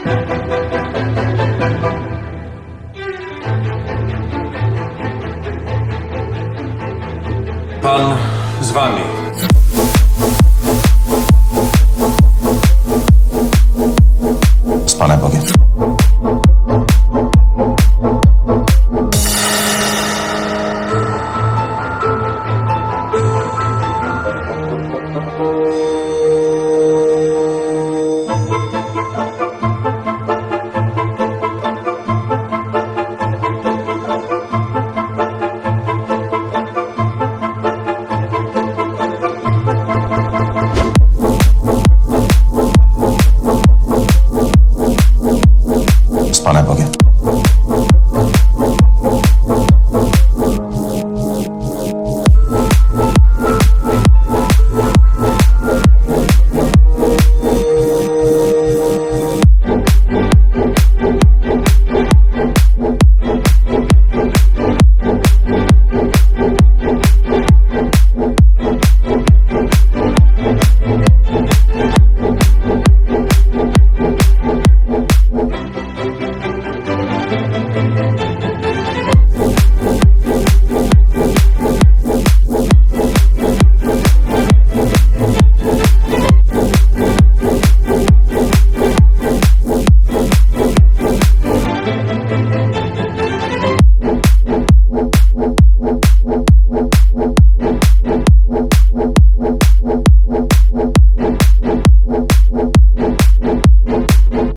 Pan z wami. Z Panem Bogiem.